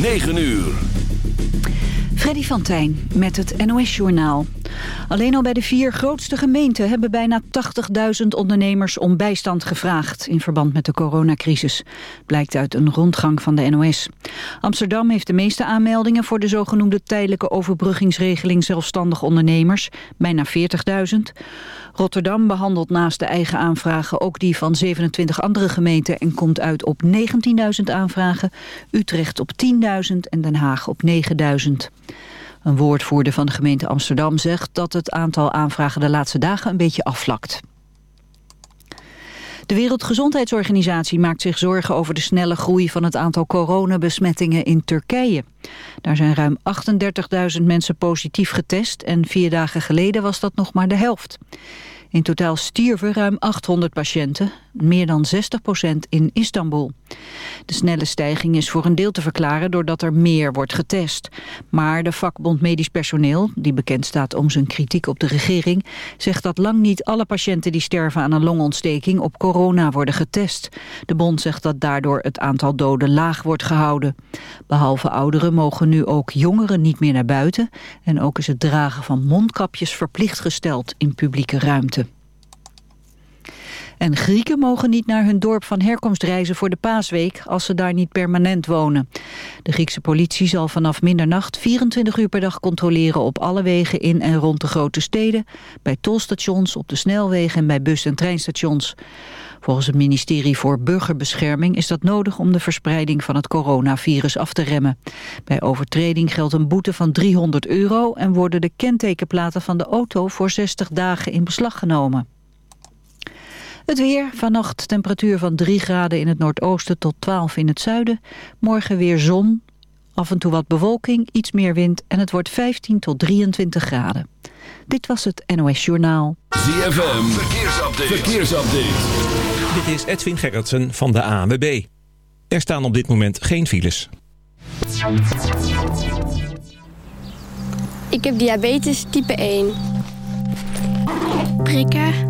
9 uur. Freddy van Tijn met het NOS-journaal. Alleen al bij de vier grootste gemeenten hebben bijna 80.000 ondernemers om bijstand gevraagd in verband met de coronacrisis. Blijkt uit een rondgang van de NOS. Amsterdam heeft de meeste aanmeldingen voor de zogenoemde tijdelijke overbruggingsregeling zelfstandig ondernemers, bijna 40.000. Rotterdam behandelt naast de eigen aanvragen ook die van 27 andere gemeenten en komt uit op 19.000 aanvragen, Utrecht op 10.000 en Den Haag op 9.000. Een woordvoerder van de gemeente Amsterdam zegt dat het aantal aanvragen de laatste dagen een beetje afvlakt. De Wereldgezondheidsorganisatie maakt zich zorgen over de snelle groei van het aantal coronabesmettingen in Turkije. Daar zijn ruim 38.000 mensen positief getest en vier dagen geleden was dat nog maar de helft. In totaal stierven ruim 800 patiënten, meer dan 60% in Istanbul. De snelle stijging is voor een deel te verklaren doordat er meer wordt getest. Maar de vakbond medisch personeel, die bekend staat om zijn kritiek op de regering, zegt dat lang niet alle patiënten die sterven aan een longontsteking op corona worden getest. De bond zegt dat daardoor het aantal doden laag wordt gehouden. Behalve ouderen mogen nu ook jongeren niet meer naar buiten en ook is het dragen van mondkapjes verplicht gesteld in publieke ruimte. En Grieken mogen niet naar hun dorp van herkomst reizen voor de paasweek als ze daar niet permanent wonen. De Griekse politie zal vanaf middernacht 24 uur per dag controleren op alle wegen in en rond de grote steden, bij tolstations, op de snelwegen en bij bus- en treinstations. Volgens het ministerie voor Burgerbescherming is dat nodig om de verspreiding van het coronavirus af te remmen. Bij overtreding geldt een boete van 300 euro en worden de kentekenplaten van de auto voor 60 dagen in beslag genomen. Het weer, vannacht temperatuur van 3 graden in het noordoosten tot 12 in het zuiden. Morgen weer zon, af en toe wat bewolking, iets meer wind en het wordt 15 tot 23 graden. Dit was het NOS Journaal. ZFM, verkeersupdate. verkeersupdate. Dit is Edwin Gerritsen van de ANWB. Er staan op dit moment geen files. Ik heb diabetes type 1. Prikken,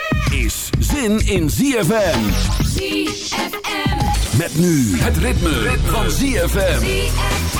zin in ZFM. ZFM. Met nu het ritme, van ZFM. You,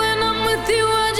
when I'm with you, I just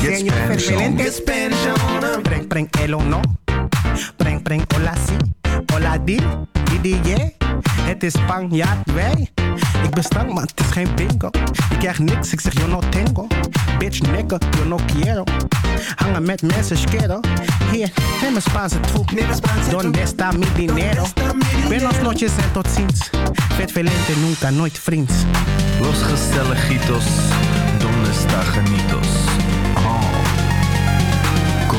Get Spanish. Spanish on. Get Spanish on. Preng, preng, el o no. Preng, preng, hola si. Hola di, di, di, yeah. Het is Spanjaard, wij. Ik ben stank, maar het is geen bingo. Ik krijg niks, ik zeg yo no tengo. Bitch, nigga, yo no quiero. Hangen met mensen, schero. Hier, neem een Spaanse troep. Donde está mi dinero? Buenos noches en tot ziens. Vet velente, nunca, nooit vriends. Los gezelligitos, donde está genitos?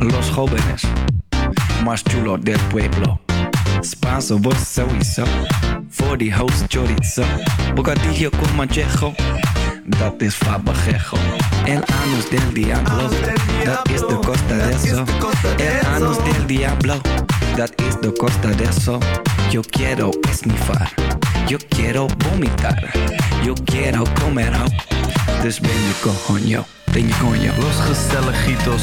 Los jóvenes más chulos del pueblo. Spanso, vos sowieso. Voor die host chorizo. Bocadillo con manchejo. Dat is fabajejo. El anus del diablo. Dat is de costa de eso. El anus del diablo. Dat is de costa de eso. Yo quiero esnifar. Yo quiero vomitar. Yo quiero comer ho. Dus ben je coño. Ben je coño. Los gezelligitos,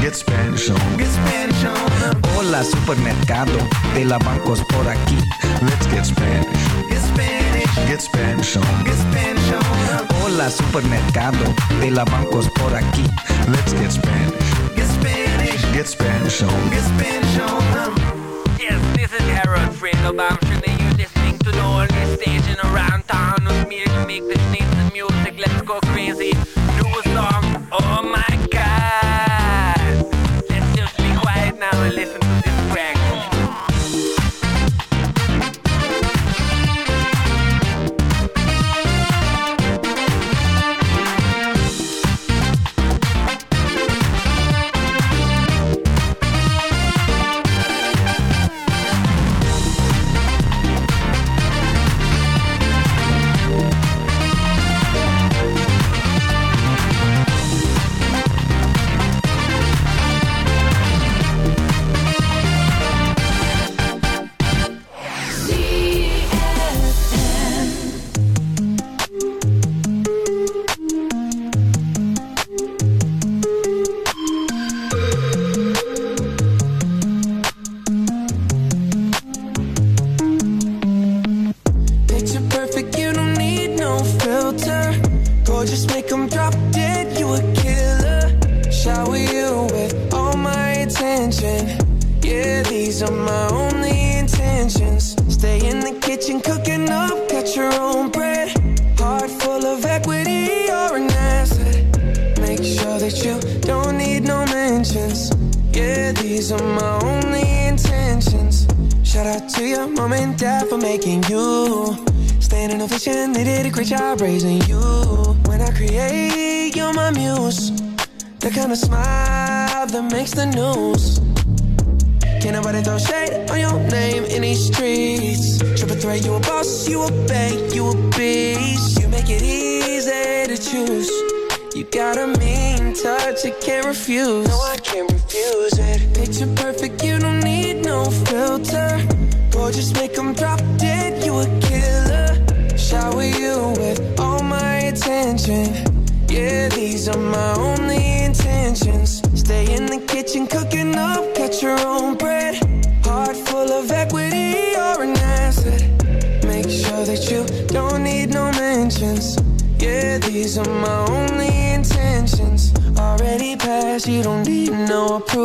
Get Spanish on. Get Spanish on. Hola supermercado de la bancos por aquí. Let's get Spanish. Get Spanish. Get Spanish on. Get Spanish on. Hola supermercado de la bancos por aquí. Let's get Spanish. Get Spanish. Get Spanish on. Get Spanish on. Yes, this is Harold Fredo Bamshin and you're listening to the only station around town with me to make the sneeze music. Let's go crazy. Do a song. Oh my listen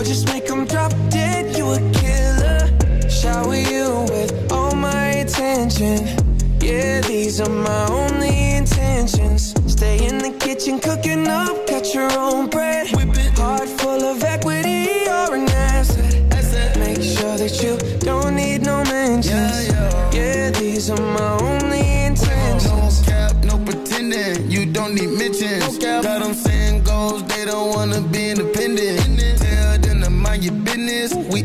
Gorgeous, make them drop dead, you a killer. Shower you with all my attention. Yeah, these are my only intentions. Stay in the kitchen, cooking up, cut your own bread. Whip it. Heart full of equity, you're an asset. Make sure that you don't need no mentions. Yeah, these are my only intentions. No cap, no pretending. You don't need mentions. Got them saying goals, they don't wanna be independent. Tell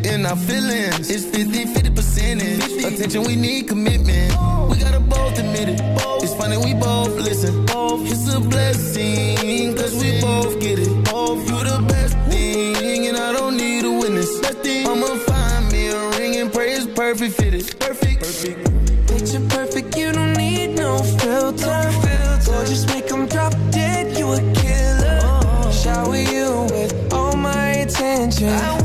in our feelings. It's 50 50 percentage. Attention, we need commitment. We gotta both admit it. It's funny, we both listen. It's a blessing, cause we both get it. You the best thing, and I don't need a witness. I'ma find me a ring and pray it's perfect fitted. Perfect. Perfect. Picture perfect, you don't need no filter. Gorgeous, make them drop dead, you a killer. Shower you with all my attention.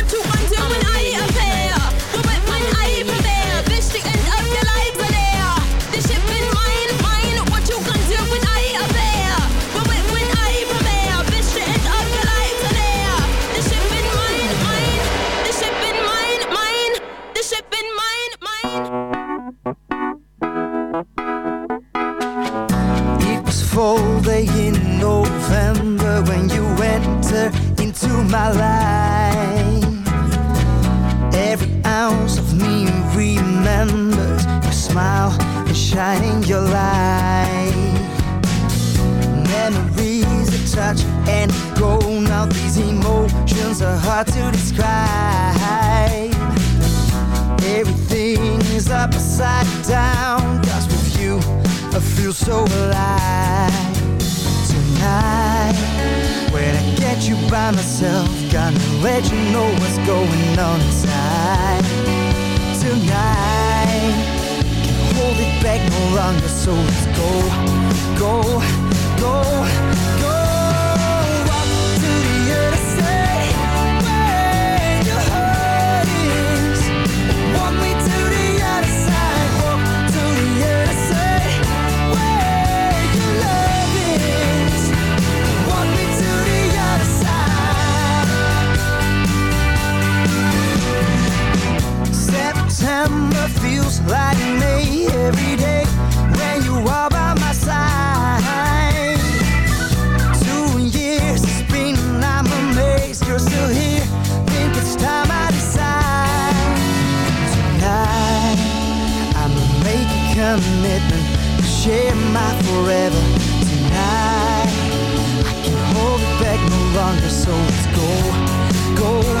Touch and go. Now these emotions are hard to describe. Everything is upside down. Cause with you, I feel so alive. Tonight, when I get you by myself, gonna let you know what's going on inside. Tonight, hold it back no longer, so let's go, go, go, go. Like May every day when you are by my side. Two years it's been, I'm amazed you're still here. Think it's time I decide. Tonight, I'ma make a commitment to share my forever. Tonight, I can hold it back no longer, so let's go, go,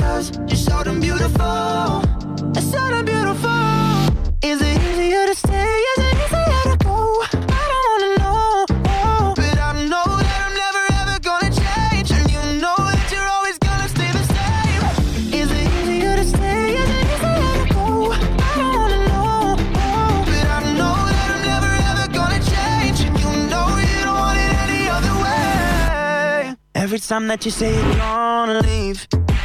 Cause you're so damn beautiful. So damn beautiful. Is it easier to stay? Is it easier to go? I don't wanna know. but I know that I'm never ever gonna change. And you know that you're always gonna stay the same. Is it easier to stay? Is it easier to go? I don't wanna know. but I know that I'm never ever gonna change. And you know you don't want it any other way. Every time that you say you're gonna leave,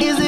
Is it